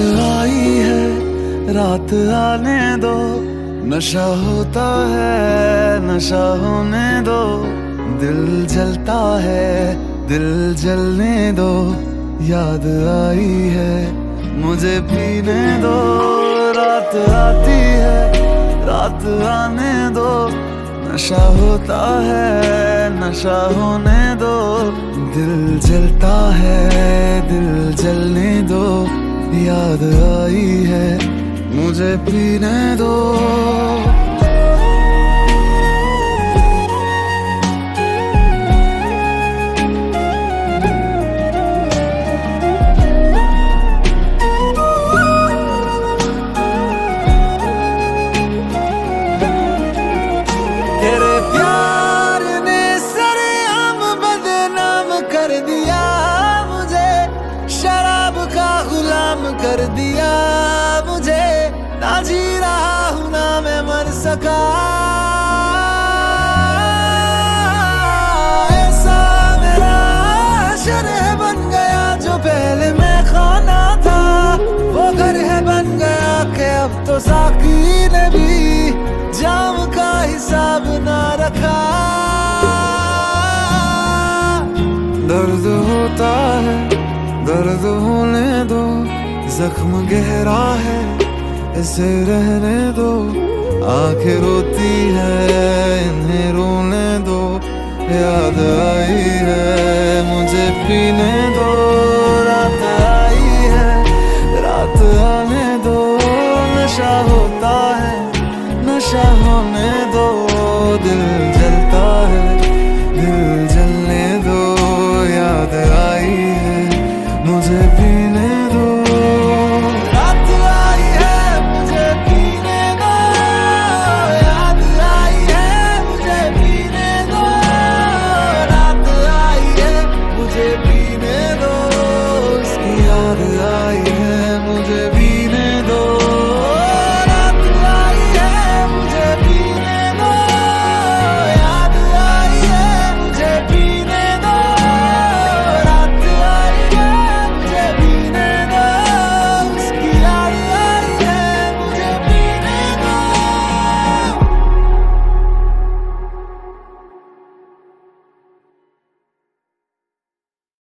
आई है, रात आने दो। नशा होता है, नशा होने दो। दिल जलता है, दिल जलने दो। याद आई है, मुझे पीने दो। रात आती है, रात आने दो। नशा होता है, नशा होने दो। दिल जलता है, दिल जलने दो। याद आई है मुझे पीने दो। कर दिया मुझे। ना जी रहा हूँ ना मैं, मर सका। बन गया जो पहले मैं खाना था। वो घर है बन गया कि अब तो साकी ने भी जाम का हिसाब ना रखा। दर्द होता है, दर्द जख्म गहरा है इसे रहने दो। आँखें रोती है, इन्हें रोने दो। याद आई है, मुझे पीने दो। रात आई है, रात आने दो। नशा होता है, नशा होने दो। दिल जलता है, दिल जलने दो। याद आई है, मुझे पीने